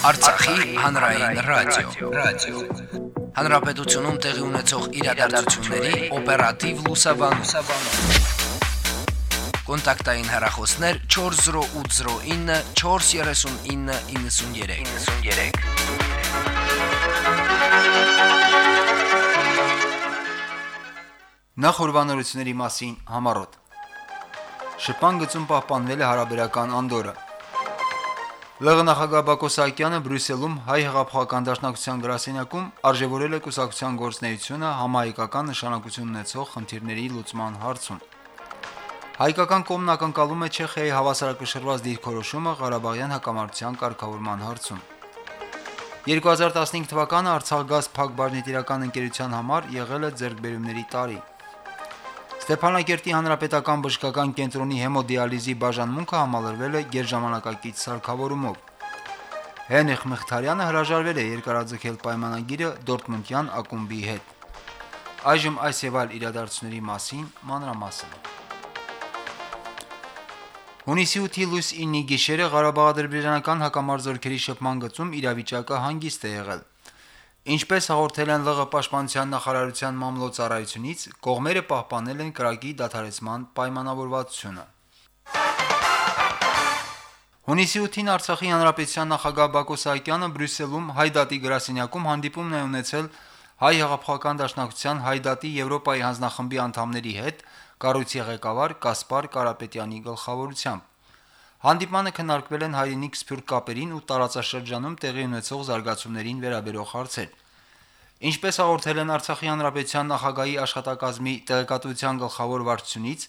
Արցախի հանրային ռադիո, ռադիո։ Հանրապետությունում տեղի ունեցող իրադարձությունների օպերատիվ լուսաբանում։ Կոնտակտային հեռախոսներ 40809 43993։ 93 Նախորbanությունների մասին համառոտ Շփման գծում պահպանվել է հարաբերական անդորը ԼՂ նախագահ Բակո Սահակյանը Բրյուսելում հայ հեղափոխական դաշնակցության գրասենյակում արժևորել է կուսակցության գործնեությունը համահայկական նշանակություն ունեցող խնդիրների լուծման հարցում։ Հայկական կողմն ակնկալում է Չեխիայի հավասարակշռված դիրքորոշումը Ղարաբաղյան հակամարտության կարգավորման հարցում։ 2015 թվականը Արցախգազ փակ բարնետիրական ընկերության համար եղել է ձեռքբերումների տարի։ Ստեփանակերտի հանրապետական բժշկական կենտրոնի հեմոդիալիզի բաժանմունքը համալրվել է գերժամանակակից սարքավորումով։ Հենրիխ Մխիթարյանը հրաժարվել է երկարաձգել պայմանագիրը Դորտմունդյան ակումբի հետ։ Այժմ այս եւ այլ իրադարձությունների մասին մանրամասն։ Հունիսի 8-ի լույս 9-ի գիշերը Ղարաբաղ-ադրբեջանական հակամարձությունների շփման գծում իրավիճակը հանգիստ է եղել։ Ինչպես հաղորդել են ԼՂ պաշտպանության նախարարության մամլոյցարայությունից, կողմերը պահպանել են կրակի դադարեցման պայմանավորվածությունը։ Հունիսի 8-ին Արցախի հանրապետության նախագահ Բակո Սահակյանը Բրյուսելում Հայդատի գրասենյակում հանդիպումն է ունեցել Հայ հեղափոխական դաշնակցության Հայդատի Եվրոպայի հանձնախմբի անդամների հետ կառույցի ղեկավար Կասպար Կարապետյանի գլխավորությամբ։ Հանդիպմանը քննարկվել են հայրենիք սփյուռք կապերին ու տարածաշրջանում տեղի ունեցող զարգացումներին վերաբերող հարցեր։ Ինչպես հաղորդել են Արցախի հանրապետության նախագահի աշխատակազմի տեղեկատվության գլխավոր վարչությունից,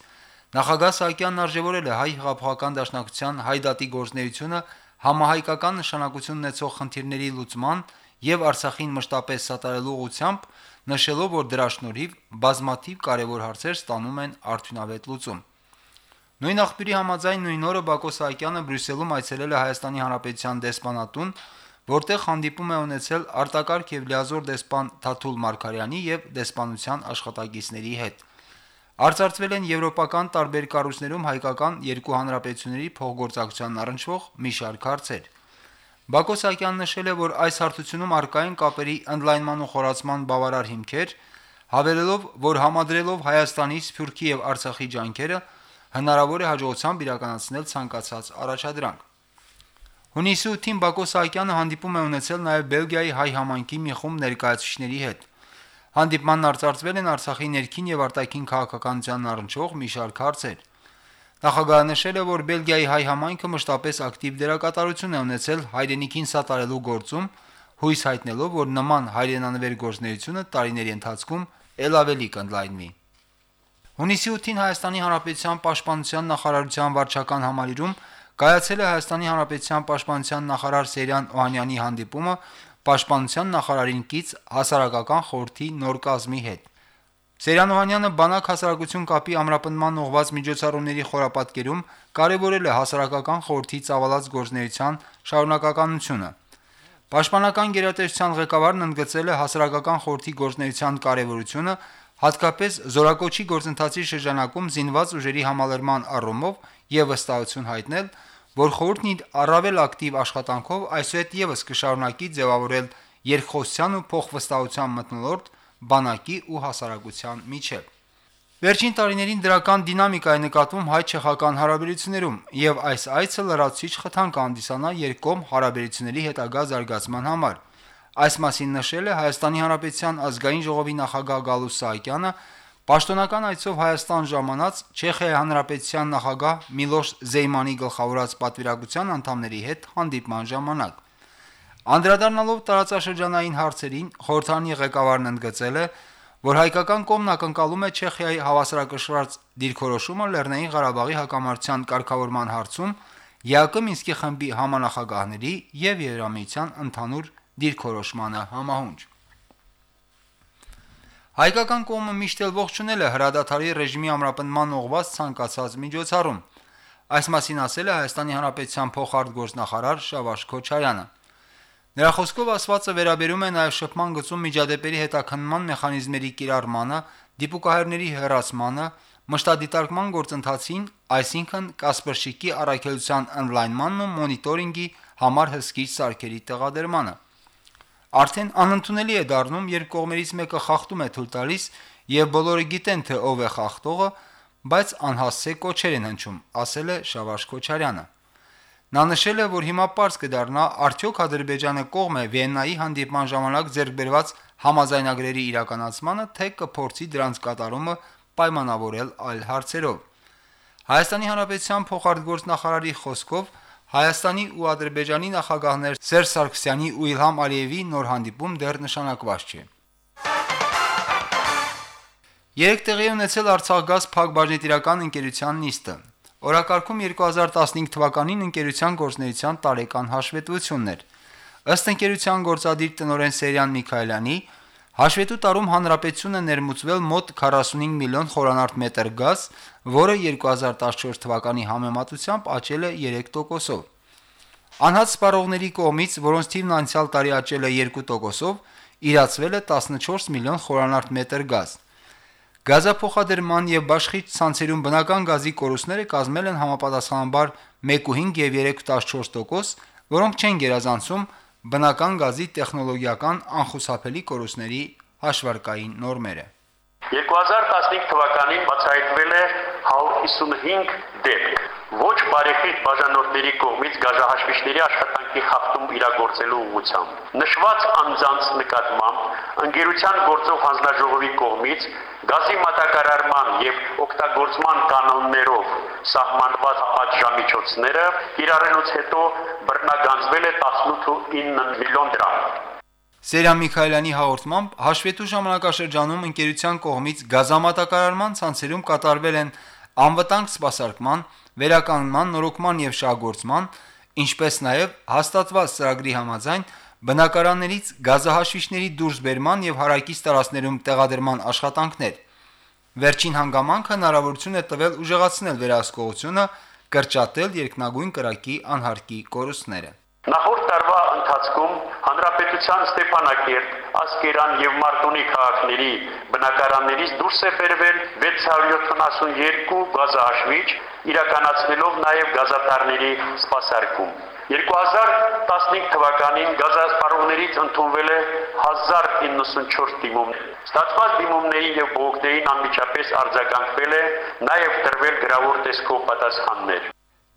նախագահ Սահակյանն արժևորել է հայ հեղափոխական դաշնակցության հայդատի գործնեությունը համահայկական նշանակություն ունեցող խնդիրների լուծման եւ Արցախին մշտապես սատարելու ուղղությամբ, նշելով, որ դրա շնորհիվ բազմաթիվ կարևոր հարցեր ստանում են արդյունավետ լուծում։ Նույն աղբյուրի համաձայն նույն օրը Բակո Սահակյանը Բրյուսելում այցելել է Հայաստանի Հանրապետության դեսպանատուն, որտեղ հանդիպում է ունեցել արտակարգ եւ լիազոր դեսպան Թաթուլ Մարկարյանի եւ դեսպանության աշխատակիցների հետ։ Արծարծվել են եվրոպական տարբեր կառույցներում հայկական երկու հանրապետությունների փոխգործակցության առնչվող մի շարք հարցեր։ Բակո Սահակյանն նշել է, որ այս հարթությունում արկային կապերի ընդլայնման ու խորացման բավարար հիմքեր, հավելելով, որ համադրելով Հայաստանի, Սփյուռքի եւ Արցախի ջանքերը հնարավոր է հաջողությամբ իրականացնել ցանկացած առաջադրանք։ Հունիսի 8-ին Բակո Սահակյանը հանդիպում է ունեցել նաև Բելգիայի հայ համայնքի մի խումբ ներկայացուցիչների հետ։ Հանդիպմանն արծարծվել են Արցախի ներքին եւ արտաքին քաղաքականության առնչվող մի շարք հարցեր։ Նախագահը նշել է, որ Բելգիայի հայ համայնքը մշտապես ակտիվ դերակատարություն է ունեցել հայրենիքին սատարելու գործում, հույս հայտնելով, որ նման հայրենանվեր գործնեությունը տարիների ընթացքում ել ավելի կընդլայնվի։ Հունիսի 8-ին Հայաստանի Հանրապետության Պաշտպանության նախարարության վարչական համալիրում կայացել է Հայաստանի Հանրապետության Պաշտպանության նախարար Սերյան Օհանյանի հանդիպումը Պաշտպանության նախարարին կից հասարակական խորհրդի նոր կազմի հետ։ Սերյան Օհանյանը բանակ հասարակություն կապի ամրապնման ուղղված միջոցառումների խորապատկերում կարևորել է հասարակական խորհրդի ծավալած գործնեության շարունակականությունը։ Պաշտպանական գերատեսչության ղեկավարն ընդգծել է հասարակական խորհրդի գործնեության կարևորությունը հատկապես զորակոչի գործընթացի շրջանակում զինված ուժերի համալրման առումով եւ վստահություն հայտնել, որ խորհուրդն իր առավել ակտիվ աշխատանքով այսուհետ եւս կշարունակի ձևավորել երկխոսության ու փոխվստահության մտնոլորտ բանակի ու հասարակության միջև։ Վերջին տարիներին դրական դինամիկա է նկատվում հայ-չեխական հարաբերություններում, եւ այս այցը լրացուցիչ խթան կհանդիսանա երկկողմ հարաբերությունների հետագա զարգացման համար։ Այս մասին նշել է Հայաստանի Հանրապետության ազգային ժողովի նախագահ Գալուս Սահակյանը պաշտոնական այցով Հայաստան ժամանած Չեխիայի Հանրապետության նախագահ Միլոշ Զեյմանի գլխավորած պատվիրակության անդամների հետ հանդիպման ժամանակ։ Անդրադառնալով տարածաշրջանային հարցերին, խորհրդանի ղեկավարն ընդգծել է, որ հայկական կողմն ակնկալում է Չեխիայի հավասարակշռած դիրքորոշումը Լեռնային Ղարաբաղի հակամարտության կարգավորման հարցում ԵԱԿ Մինսկի խմբի համանախագահների եւ Եվրամիության ընդհանուր դիրքորոշմանը համահունչ։ Հայկական կողմը միշտ էլ ողջունել է հրադադարի ռեժիմի ամրապնման ուղղված ցանկացած միջոցառում։ Այս մասին ասել է Հայաստանի Հանրապետության փոխարտգործնախարար Շավարժ Քոչարյանը։ Նրա խոսքով ասվածը վերաբերում է նաև շփման գծում միջադեպերի հետաքննման մեխանիզմերի կիրառմանը, դիպուկահերների հերացմանը, մշտադիտարկման գործընթացին, այսինքն Կասպերշիկի առաքելության on-line-մանն ու մոնիտորինգի համար հսկիչ սարքերի տեղադրմանը։ Արդեն անընդունելի է դառնում, երբ կողմերից մեկը խախտում է թույլ տալիս եւ բոլորը գիտեն, թե ով է խախտողը, բայց անհասցե կոչեր են հնչում, ասել է Շավարժ Քոչարյանը։ Նա նշել է, որ հիմա པարզ կդառնա արդյոք Ադրբեջանը կողմ է Վիեննայի հանդիպման ժամանակ ձեռք բերված համաձայնագրերի իրականացմանը, թե կփորձի դրանց կատարումը պայմանավորել այլ հարցերով։ Հայաստանի Հանրապետության փոխարտգործնախարարի խոսքով Հայաստանի ու Ադրբեջանի նախագահներ Սերժ Սարգսյանի ու Իլհամ Ալիևի նոր հանդիպում դեռ նշանակված չէ։ Երեք տեղի ունեցել Արցախգազ Փակ բաժնետիրական ընկերության նիստը։ Օրակարգում 2015 թվականին ընկերության գործնեության տարեկան հաշվետվություններ։ Ըստ ընկերության գործադիր տնօրեն Սերյան Միքայելյանի, հաշվետու տարում հանրապետությունը ներմուծվել մոտ 45 միլիոն խորանարդ մետր գազ, որը 2014 թվականի համեմատությամբ աճել է 3%-ով։ Անհատ սպառողների կողմից, որոնց թիվն անցյալ տարի աճել է 2%-ով, իրացվել է 14 միլիոն խորանարդ մետր գազ։ Գազափոխադրման եւ բաշխիչ ցանցերում բնական գազի կորուստները կազմել են համապատասխանաբար 1.5 եւ 3.14%, որոնք չեն գերազանցում բնական գազի տեխնոլոգիական անխուսափելի կորուստների հաշվարկային նորմերը։ 2015 թվականին բացահայտվել է 155 դեպք ոչ բարեխիղճ բաժանորդների կողմից գաժահաշվիչների աշխատանքի խախտում իրագործելու ուղղությամբ։ Նշված անձանց նկատմամբ ընկերության գործող հանձնաժողովի կողմից գազի մատակարարման եւ օգտագործման կանոններով սահմանված պատժամիջոցները կիրառելուց հետո բռնագանձվել է 18.9 միլիոն դրամ։ Սերյան Միքայելյանի հաղորդմամբ հաշվետու ժամանակաշրջանում ընկերության կողմից գազամատակարարման ցանցերում կատարվել են անվտանգ սպասարկման, վերականգնման, նորոգման եւ շահգործման, ինչպես նաեւ հաստատված ծրագրի համաձայն բնակարաններից գազահաշվիչների դուրսբերման եւ հարակից տարածքներում տեղադրման աշխատանքներ։ Վերջին հանգամանքը հնարավորություն է տվել ուժեղացնել վերահսկողությունը, կրճատել երկնագույն կրակի անհարկի կորուստները։ Նախորդ տարվա ընթացքում Հանրապետության Ստեփանակերտ, Ասկերան եւ Մարտունի քաղաքների բնակարաններից դուրս է բերվել 672 գազահաշվիչ, իրականացնելով նաեւ գազատարների սպասարկում։ 2015 թվականին գազասպառողներից ընդունվել է 1094 դիմում։ Ստացված դիմումների եւ բողոքներին անմիջապես արձագանքվել է, նաեւ տրվել գրավոր տեսքով պատասխաններ։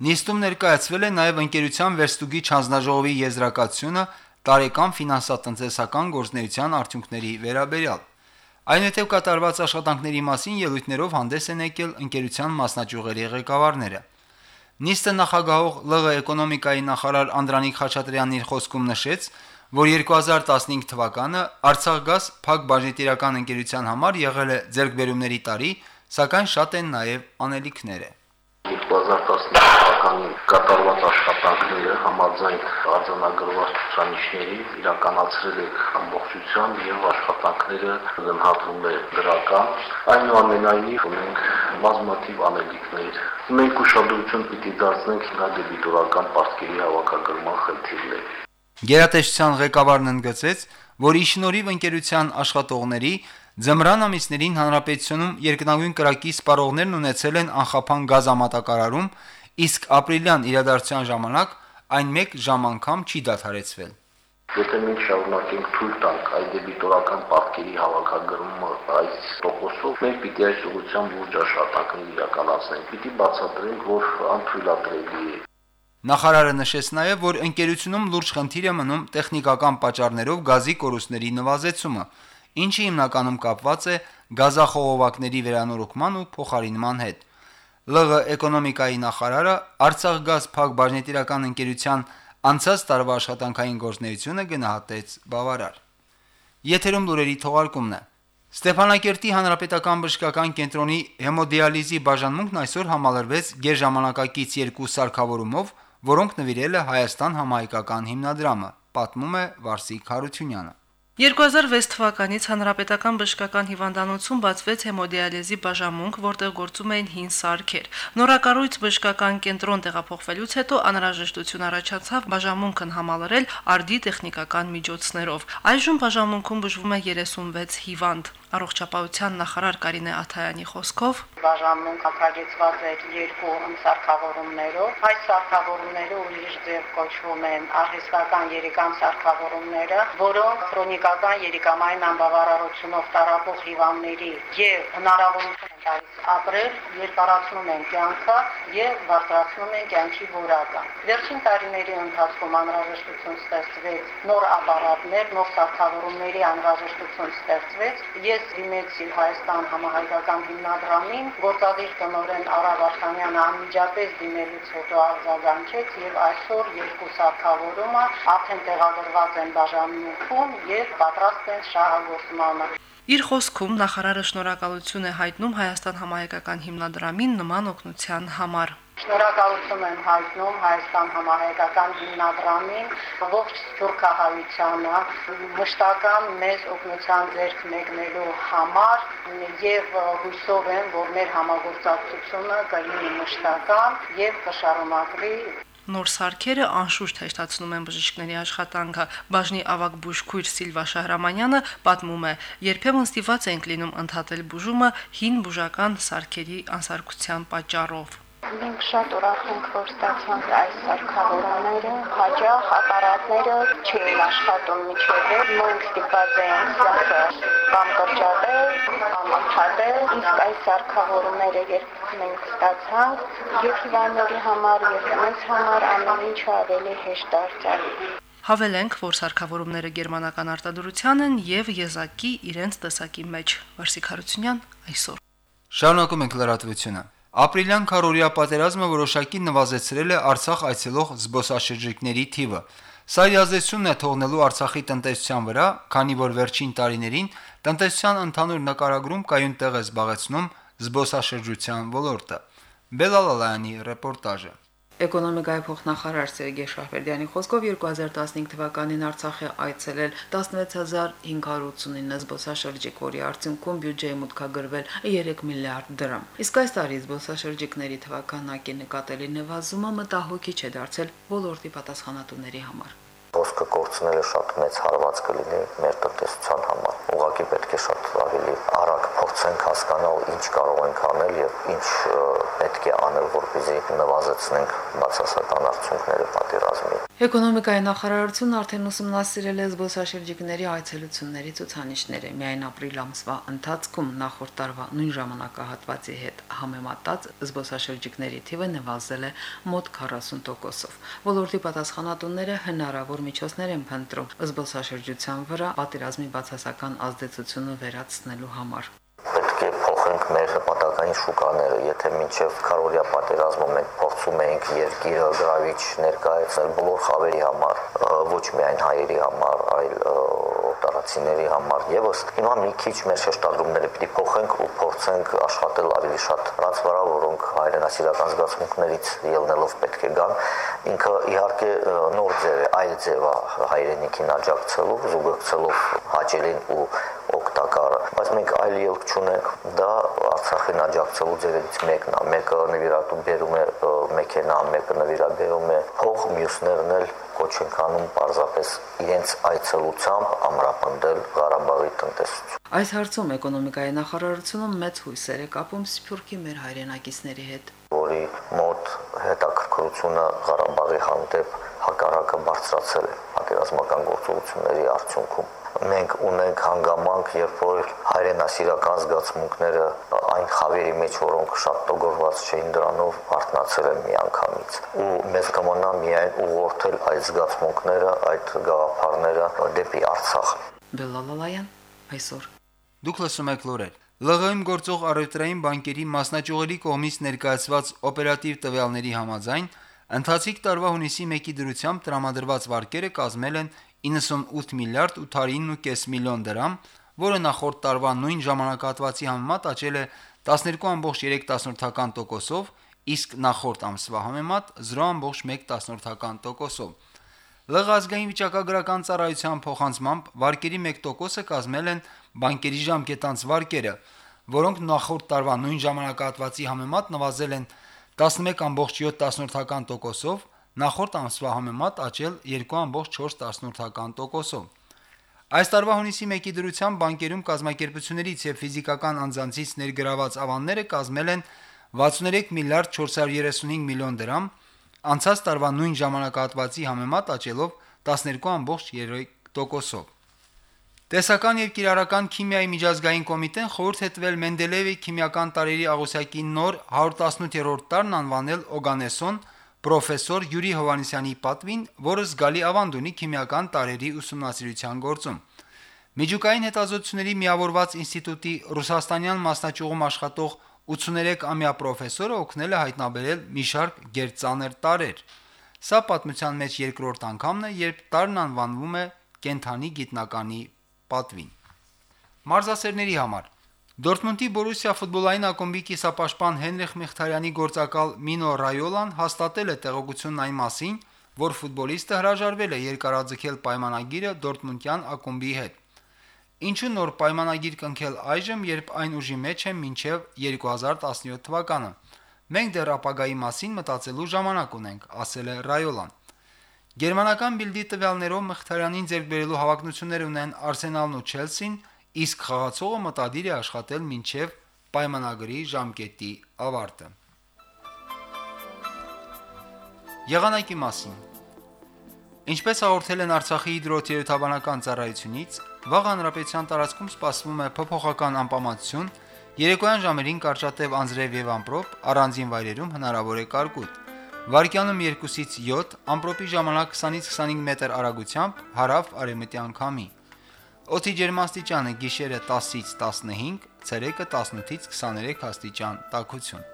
Նիստում ներկայացվել է նաև ընկերության վերստուգի չանձնաժողովի եզրակացությունը տարեկան ֆինանսատնտեսական գործնեության արդյունքների վերաբերյալ։ Այնուհետև կատարված աշխատանքների մասին ելույթներով հանդես են եկել ընկերության մասնաճյուղերի ղեկավարները։ Նիստը նախագահող ԼՂ էկոնոմիկայի նախարար Անդրանիկ Խաչատրյանն իր խոսքում նշեց, որ 2015 թվականը Արցախգազ Փակ բաժնետիրական ընկերության համար եղել է ձեռքբերումների տարի, սակայն շատ են նաև անելիքները։ 2015 թվականին կատարված աշխատանքները համաձայն արձանագրված ցուցանիշների իրականացրել եք ամբողջությամբ եւ աշխատանքները գնահատվում է դրական այնուամենայնիվ ունենք բազմաթիվ անելիքներ մենք ուշադրություն պիտի դարձնենք հիմնադեպիտորական պարտքերի հավաքագրման խնդիրներին Գերատեսչության ղեկավարն ընդգծեց, որ ի շնորհիվ ընկերության աշխատողների Ձմռան ամիսներին հանրապետությունում երկնագույն կրակի սպառողներն ունեցել են անխափան գազամատակարարում, իսկ ապրիլյան իրադարձության ժամանակ այն 1 ժամ անգամ չի դադարեցվել։ Եթե մենք շարունակենք թույլ տանք այդ դեբիտորական պարտքերի հավաքագրումը այս տոկոսով, մենք պիտի այս ուղղությամբ լուրջ աշխատանքներ իրականացնենք։ Պիտի բացատրենք, որ անթույլատրելի է Նախարարը նշեց նաև, որ ընկերությունում լուրջ խնդիր է մնում տեխնիկական պատճառներով գազի կորուստների նվազեցումը, ինչը հիմնականում կապված է գազախողովակների վերանորոգման ու փոխարինման հետ։ ԼՂ էկոնոմիկայի նախարարը Արցախ գազ փակ բաժնետիրական ընկերության անցած տարվա աշխատանքային գործնեությունը գնահատեց բավարար։ Եթերում լուրերի թողարկումն է։ Ստեփանակերտի հանրապետական բժշկական կենտրոնի հեմոդիալիզի բաժանմունքն այսօր համալրվեց գերժամանակակից երկու սարքավորումով, որոնք նվիրել է Հայաստան համահայկական հիմնադրամը, պատմում է Վարսիկ Հարությունյանը։ 2006 թվականից հանրապետական բժշկական հիվանդանոցում բացվեց հեմոդիալիզի բաժանմունք, որտեղ գործում էին 5 սարքեր։ Նորակառույց բժշկական կենտրոն տեղափոխվելուց հետո անհրաժեշտություն առաջացավ բաժանմունքն համալրել արդի տեխնիկական միջոցներով։ Այժմ բաժանմունքում բժվում է 36 հիվանդ։ Առողջապահության նախարար Կարինե Աթայանի խոսքով բաժանմունք հակագեցված էր երկու սարքավորումներով։ Այս սարքավորումները ուրիշ ձև կոչվում են արհեստական երիկամ սարքավորումները, որոնք քրոնիկական երիկամային անբավարարությունով տարապող հիվանդների եւ հնարավորություն տալիս ապրել, երկարացնում են կյանքը եւ բարձրացնում են կյանքի որակը։ Վերջին տարիների ընթացքում անհրաժեշտություն ստեղծվեց նոր ապարատներ, նոր սարքավորումների անհրաժեշտություն ստեղծվեց։ Ես դիմեցի Հայաստան համահայկական հիմնադրամին, գործադիր տնօրեն Արա Վարդանյանը անմիջապես դիմելուց հետո արձագանքեց եւ այսօր երկու սարքավորումը արդեն տեղադրված են բաժանմունքում եւ պատրաստ են շահագործմանը։ Իր խոսքում նախարարը շնորհակալություն է հայտնում Հայաստան համահայկական հիմնադրամին նման օգնության համար։ Շնորհակալություն եմ հայտնում Հայաստան համահայկական հիմնադրամին, ողջ Թուրքահայությանը, մշտական մեզ օգնության ձեռք մեկնելու համար եւ հույսով եմ, որ մեր համագործակցությունը կլինի մշտական եւ կշարունակվի Նոր սարքերը անշուշտ հեշտացնում են բժիշկների աշխատանքը։ Բաժնի ավակ բուժքույր Սիլվա Շահրամանյանը պատմում է. երբեմն ստիված ենք լինում ընդհատել բուժումը հին բուժական սարքերի անսարքության պատճառով։ Մենք շատ ուրախ ենք, որ ստացանք այս սարքավորումները, հաջող ապարատները չէին աշխատում միջևեր, մենք ստիպված էինք սարքը կամ կրճատել, կամ ընդհատել, իսկ այս սարքավորումները երբ մենք ստացանք, եւ հիվանդների համար, եւ մեզ համար ամեն ինչ ավելի հեշտ դարձավ։ Հավելենք, որ սարքավորումները գերմանական արտադրության են եւ եզակի իրենց տեսակի մեջ։ Վարսիկ Հարությունյան այսօր։ Շարունակում ենք լրատվությունը։ Ապրիլյան քարորիա պատերազմը որոշակի նվազեցրել է Արցախ այցելող զբոսաշրջիկների թիվը։ Սա իազեցումն է թողնելու Արցախի տնտեսության վրա, քանի որ վերջին տարիներին տնտեսության ընդհանուր նկարագրում կայուն տեղ է զբաղեցնում զբոսաշրջության ոլորտը։ Բելալալայանի ռեպորտաժը։ Էկոնոմիկայի փոխնախարար Սերգեյ Շահվերդյանի խոսքով 2015 թվականին Արցախ է այցելել 16589 զբոսաշրջիկ, որի արդյունքում բյուջեի մուտքագրվել 3 միլիարդ դրամ։ Իսկ այս տարի զբոսաշրջիկների թվականակի նկատելի նվազումը մտահոգիչ է դարձել ոլորտի պատասխանատուների համար ոսկը կորցնելը շատ մեծ հարված կլինի մեր տնտեսության համար։ Ուղղակի պետք է շատ ավելի արագ փորձենք հասկանալ ինչ կարող ենք անել եւ ինչ պետք է անել, որպեսզի նվազեցնենք բացասական արդյունքները պատերազմի։ Էկոնոմիկայի նախարարությունն արդեն ուսումնասիրել է զբոսաշրջիկների այցելությունների ցուցանիշները։ Միայն ապրիլ ամսվա ընթացքում նախորդ տարվա նույն ժամանակահատվածի հետ համեմատած զբոսաշրջիկների թիվը նվազել է մոտ 40%-ով։ Ոլորտի պատասխանատուները հնարավոր միջոցներ են փնտրում զբոսաշրջության վրա պատերազմի բացասական ազդեցությունը վերացնելու համար փոխենք մեր նպատակային շուկաները, եթե մինչև քարորիա պատերազմը մենք փորձում էինք երկիրը գրավիչ ներկայացնել բոլոր խավերի համար, ոչ միայն հայերի համար, այլ տարածիների համար եւս հիմա մի քիչ մեր շեշտադրումները պիտի փոխենք ու փորձենք աշխատել ավելի շատ նրանց վրա, որոնք հայրենասիրական զգացմունքներից ելնելով պետք է գան։ Ինքը իհարկե նոր ձև է, այլ ձև է հայրենիքին աջակցելու, զուգակցելով հաճելին ու օգտակարը, բայց մենք այլ ելք չունենք, դա Արցախին աջակցելու ձևերից մեկն է։ Մեկը նվիրատու բերում է մեքենա, մեկը նվիրաբերում է փող, մյուսներն էլ կոչ ենք անում պարզապես իրենց այցելությամբ ամրապնդել Ղարաբաղի տնտեսություն։ Այս հարցում էկոնոմիկայի նախարարությունը մեծ հույսեր է կապում Սփյուռքի մեր հայրենակիցների հետ, որի մոտ հետաքրքրությունը Ղարաբաղի հանդեպ հակառակը բարձրացել է պատերազմական գործողությունների արդյունքում մենք ունենք հանգամանք, երբ որ հայրենասիրական զգացմունքները այն խավերի մեջ, որոնք շատ տոգորված չէին դրանով, արտնացել են միանգամից։ Ու մեզ կմնա միայն ուղղորդել այդ զգացմունքները, այդ գաղափարները դեպի Արցախ։ Բելալալայան այսօր։ Դուք լսում եք լուրեր։ ԼՂՀ-ում գործող առևտրային բանկերի մասնաճյուղերի կողմից ներկայացված օպերատիվ տվյալների համաձայն ընթացիկ տարվա հունիսի 1-ի դրությամբ տրամադրված վարկերը կազմել են 98 միլիարդ 809.5 միլիոն դրամ, որը նախորդ տարվա նույն ժամանակահատվածի համեմատ աճել է 12.3%-ով, իսկ նախորդ ամսվա համեմատ 0.1%-ով։ ԼՂ ազգային վիճակագրական ծառայության փոխանցմամբ վարկերի 1%-ը կազմել են բանկերի ժամկետանց վարկերը, որոնք նախորդ տարվա նույն ժամանակահատվածի համեմատ նվազել են 11.7%-ով, նախորդ ամսվա համեմատ աճել 2.4%-ով։ Այս տարվա հունիսի 1-ի դրությամբ բանկերում կազմակերպություններից եւ ֆիզիկական անձանցից ներգրաված ավանները կազմել են 63 միլիարդ 435 միլիոն դրամ, անցած տարվա նույն ժամանակահատվածի համեմատ աճելով 12.3%-ով։ Տեսական եւ կիրառական քիմիայի միջազգային կոմիտեն խորհուրդ է տվել Մենդելեևի քիմիական տարերի աղյուսակի նոր 118-րդ տարն անվանել Օգանեսոն պրոֆեսոր Յուրի Հովանեսյանի պատվին, որը զգալի ավանդ ունի քիմիական տարերի ուսումնասիրության գործում։ Միջուկային հետազոտությունների միավորված ինստիտուտի ռուսաստանյան մասնաճյուղում աշխատող 83-ամյա պրոֆեսորը օգնել է հայտնաբերել մի շարք գերծանր տարրեր։ Սա պատմության մեջ երկրորդ անգամն է, երբ տարրն անվանվում է կենթանի գիտնականի պատվին։ Մարզասերների համար. Դորտմունդի Բորուսիա ֆուտբոլային ակումբի կիսապաշտպան Հենրիխ Մխիթարյանի գործակալ Մինո Ռայոլան հաստատել է տեղեկությունն այն մասին, որ ֆուտբոլիստը հրաժարվել է երկարաձգել պայմանագիրը Դորտմունդյան ակումբի հետ։ Ինչու նոր պայմանագիր կնքել այժմ, երբ այն ուժի մեջ է մինչև 2017 թվականը։ Մենք դեռ ապագայի մասին մտածելու ժամանակ ունենք, ասել է Ռայոլան։ Գերմանական Բիլդի տվյալներով Մխիթարյանին ձեռք բերելու հավակնություններ ունեն Արսենալն ու Չելսին, իսկ խաղացողը մտադիր է աշխատել մինչև պայմանագրի ժամկետի ավարտը։ Եղանակի մասին. Ինչպես հաղորդել են Արցախի հիդրոթերապևտաբանական ծառայությունից, վաղ հանրապետության տարածքում սպասվում է փոփոխական անպամատություն, երեկոյան ժամերին կարճատև անձրև եւ ամպրոպ, առանձին վայրերում հնարավոր է կարկուտ։ Վարկյանում 2-ից 7, ամպրոպի ժամանակ 20-ից 25 մետր արագությամբ հարավ արևմտյան քամի։ Օդի ջերմաստիճանը գիշերը 10-ից 15, ցերեկը 18-ից 23 աստիճան տաքություն։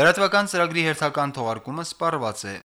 Լրատվական ծրագրի հերթական թողարկումը սպառված է։